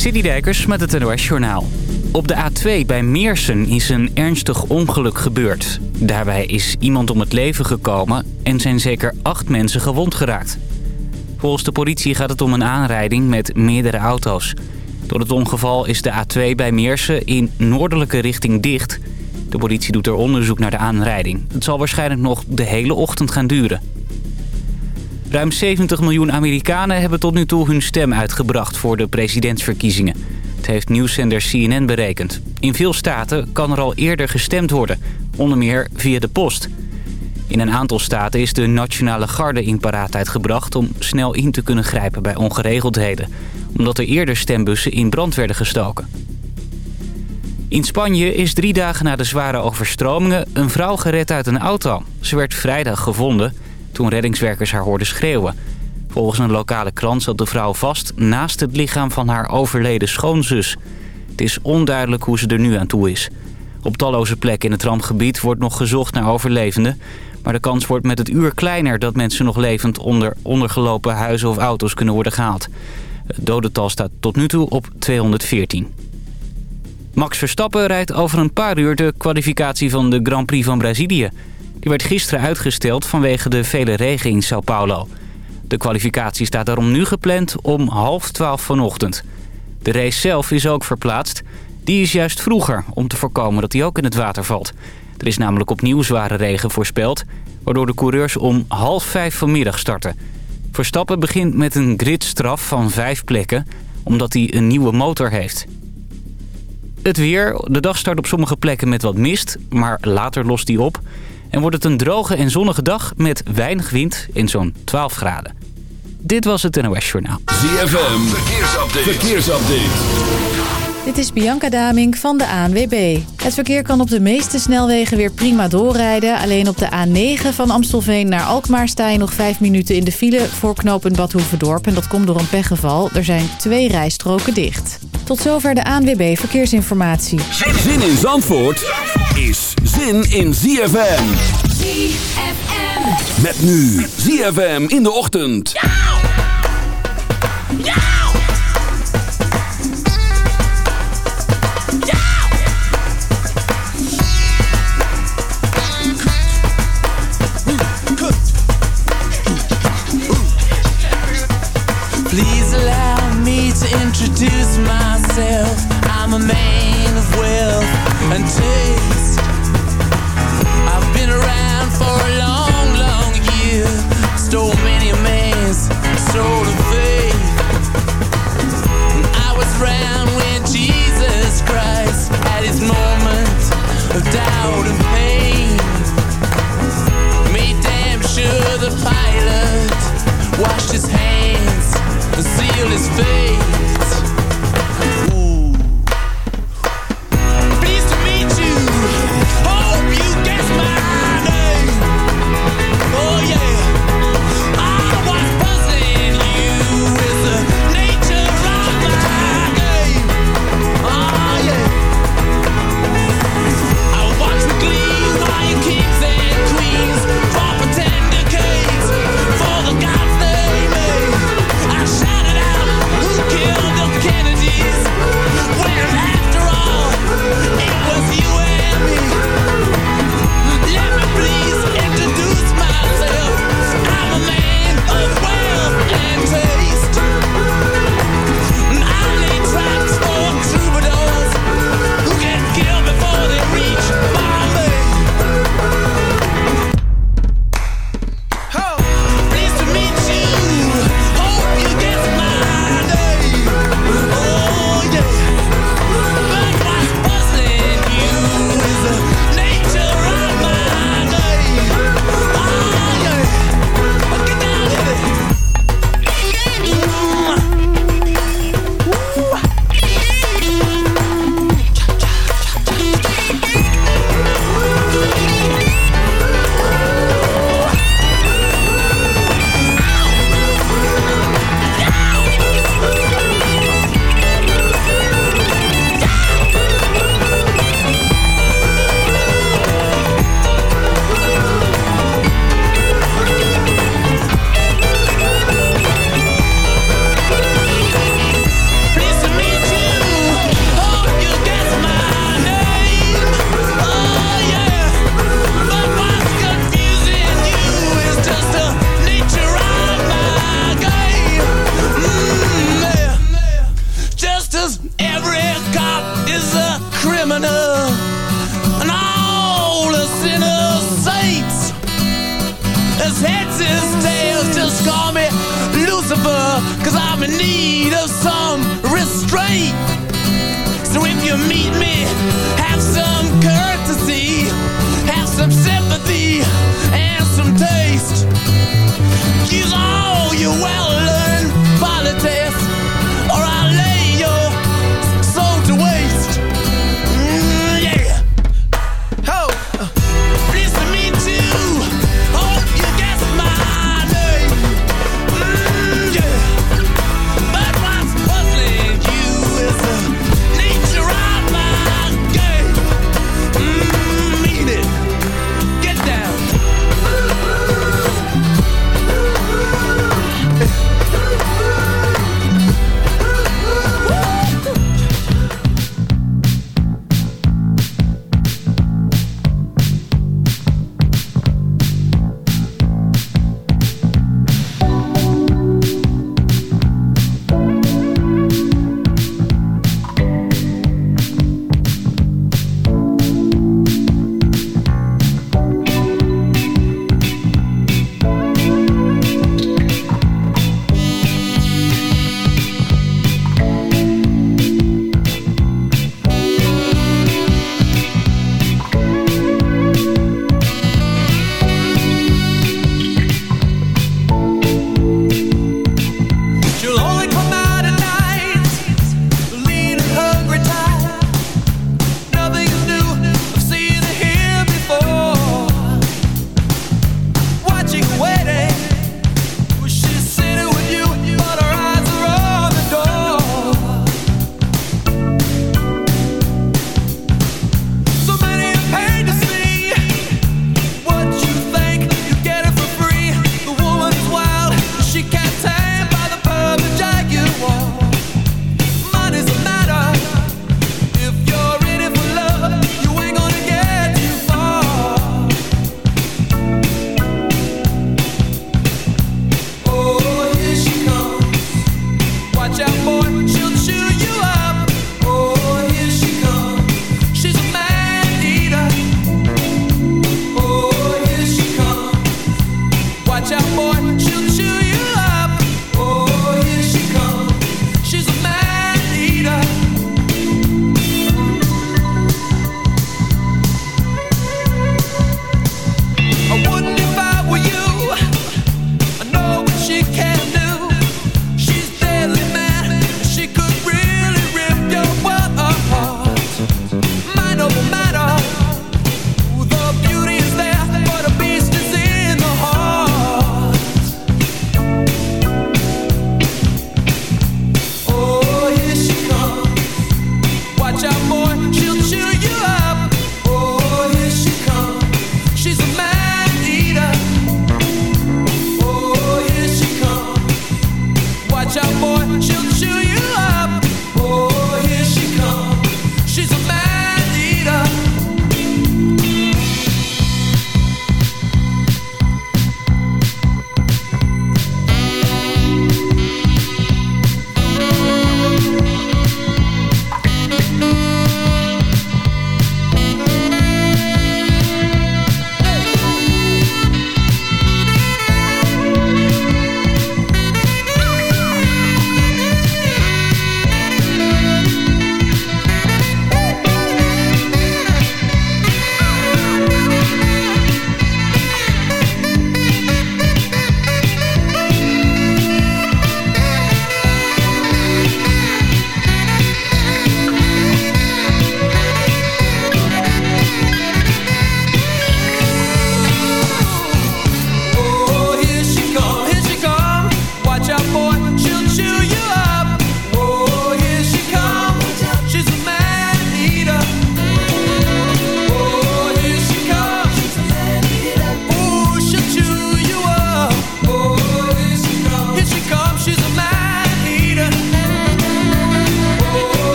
Dijkers met het NOS Journaal. Op de A2 bij Meersen is een ernstig ongeluk gebeurd. Daarbij is iemand om het leven gekomen en zijn zeker acht mensen gewond geraakt. Volgens de politie gaat het om een aanrijding met meerdere auto's. Door het ongeval is de A2 bij Meersen in noordelijke richting dicht. De politie doet er onderzoek naar de aanrijding. Het zal waarschijnlijk nog de hele ochtend gaan duren. Ruim 70 miljoen Amerikanen hebben tot nu toe hun stem uitgebracht voor de presidentsverkiezingen. Het heeft nieuwszender CNN berekend. In veel staten kan er al eerder gestemd worden, onder meer via de post. In een aantal staten is de Nationale Garde in paraatheid gebracht... om snel in te kunnen grijpen bij ongeregeldheden. Omdat er eerder stembussen in brand werden gestoken. In Spanje is drie dagen na de zware overstromingen... een vrouw gered uit een auto. Ze werd vrijdag gevonden toen reddingswerkers haar hoorden schreeuwen. Volgens een lokale krant zat de vrouw vast naast het lichaam van haar overleden schoonzus. Het is onduidelijk hoe ze er nu aan toe is. Op talloze plekken in het rampgebied wordt nog gezocht naar overlevenden... maar de kans wordt met het uur kleiner dat mensen nog levend onder ondergelopen huizen of auto's kunnen worden gehaald. Het dodental staat tot nu toe op 214. Max Verstappen rijdt over een paar uur de kwalificatie van de Grand Prix van Brazilië. Die werd gisteren uitgesteld vanwege de vele regen in Sao Paulo. De kwalificatie staat daarom nu gepland om half twaalf vanochtend. De race zelf is ook verplaatst. Die is juist vroeger om te voorkomen dat hij ook in het water valt. Er is namelijk opnieuw zware regen voorspeld... waardoor de coureurs om half vijf vanmiddag starten. Verstappen begint met een gridstraf van vijf plekken... omdat hij een nieuwe motor heeft. Het weer. De dag start op sommige plekken met wat mist, maar later lost die op... En wordt het een droge en zonnige dag met weinig wind in zo'n 12 graden. Dit was het NOS Journaal. ZFM, verkeersupdate. verkeersupdate. Dit is Bianca Daming van de ANWB. Het verkeer kan op de meeste snelwegen weer prima doorrijden. Alleen op de A9 van Amstelveen naar Alkmaar sta je nog 5 minuten in de file voor knooppunt Badhoevedorp. En dat komt door een pechgeval. Er zijn twee rijstroken dicht. Tot zover de ANWB Verkeersinformatie. Zin in Zandvoort is zin in ZFM. ZFM. Met nu ZFM in de ochtend. Please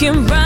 can run.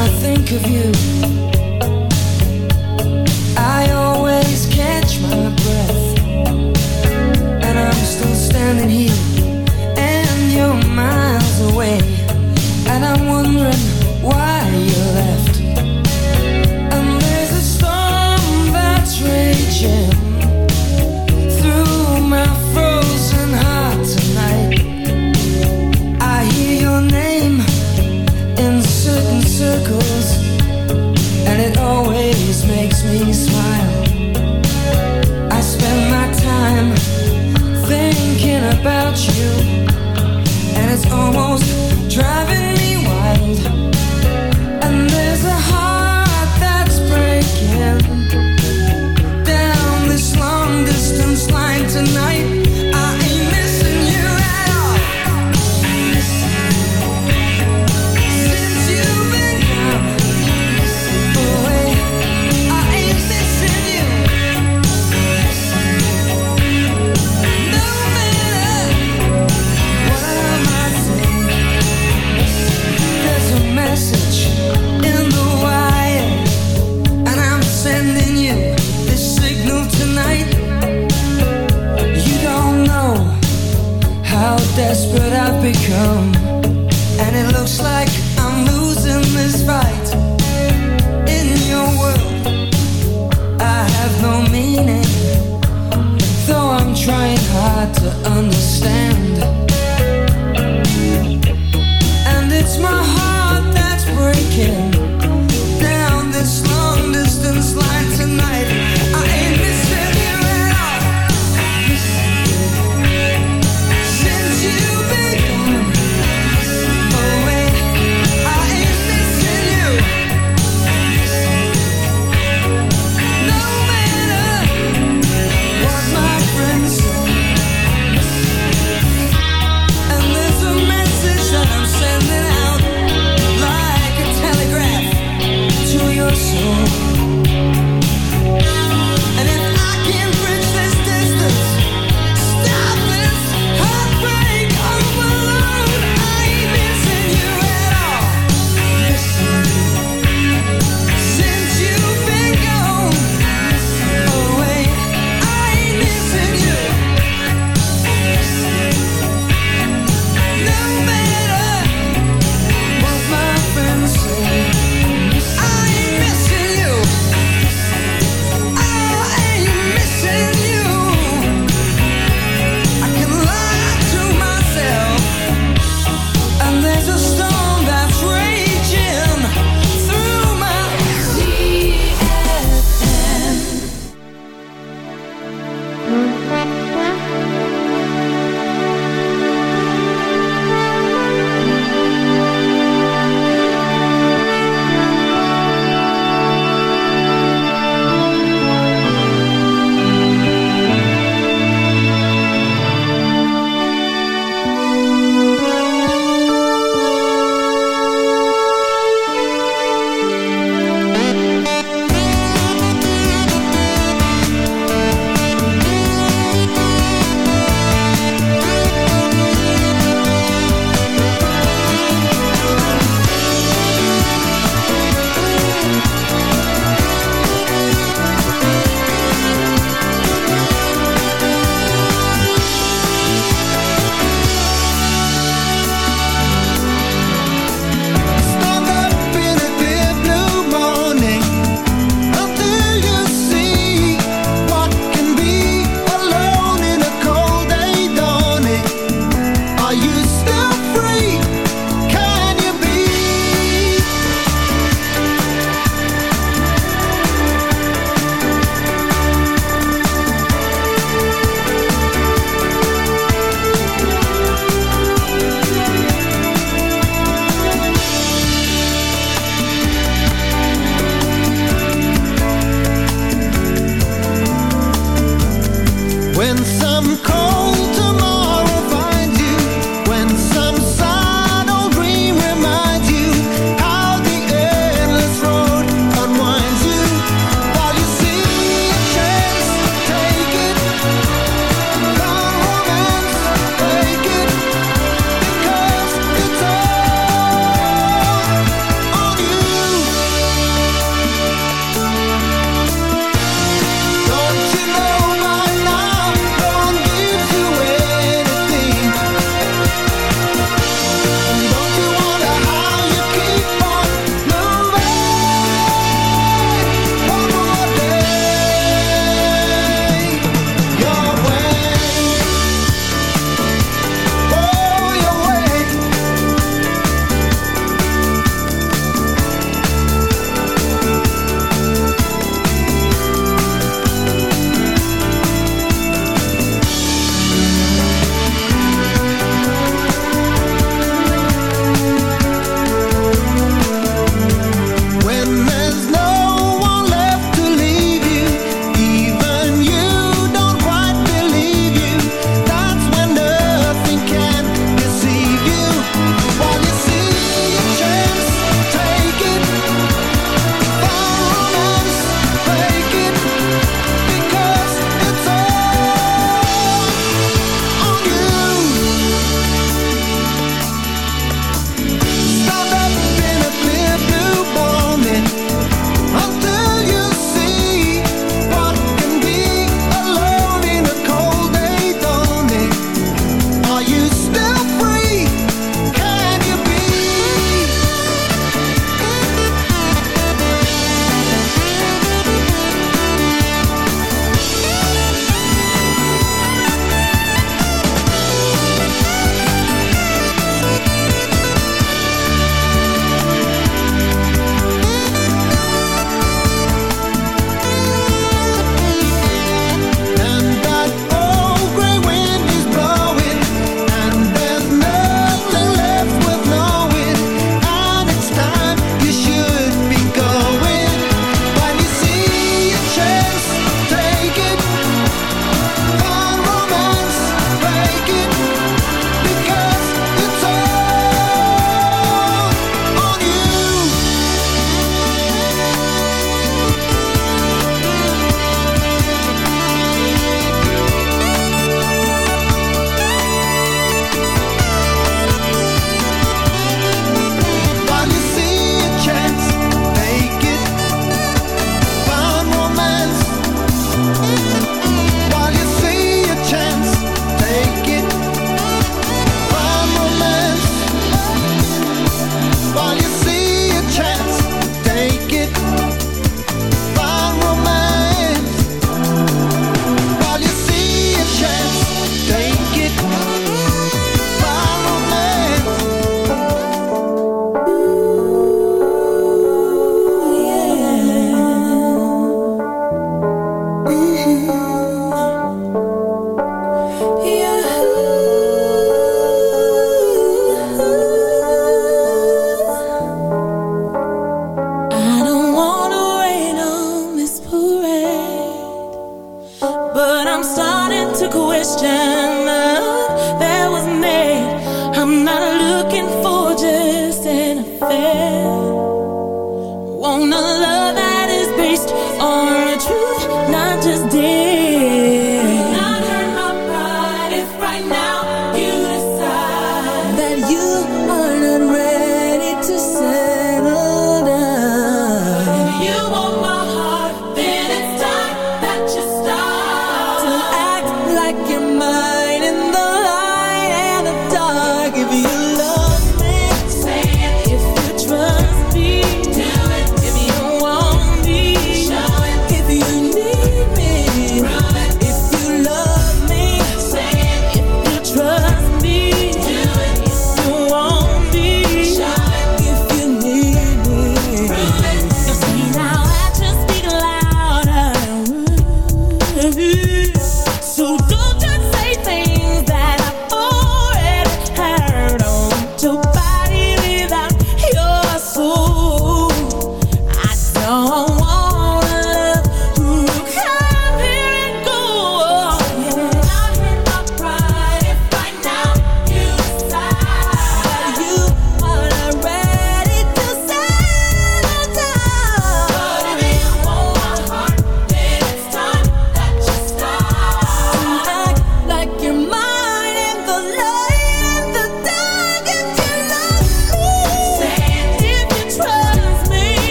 I think of you,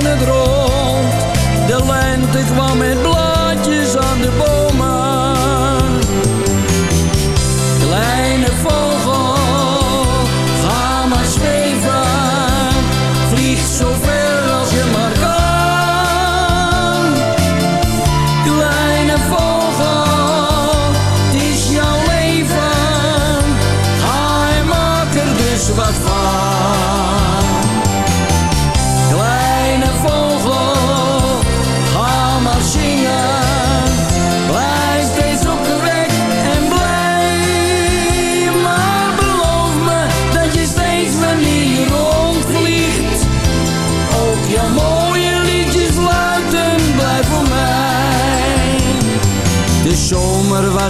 In het rond. De lente kwam met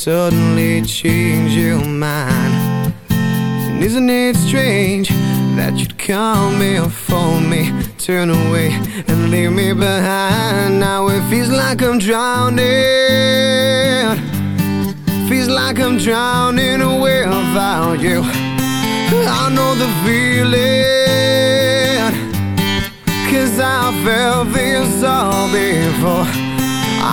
Suddenly change your mind? And isn't it strange that you'd call me or phone me, turn away and leave me behind? Now it feels like I'm drowning. Feels like I'm drowning without you. I know the feeling. Cause I felt this all before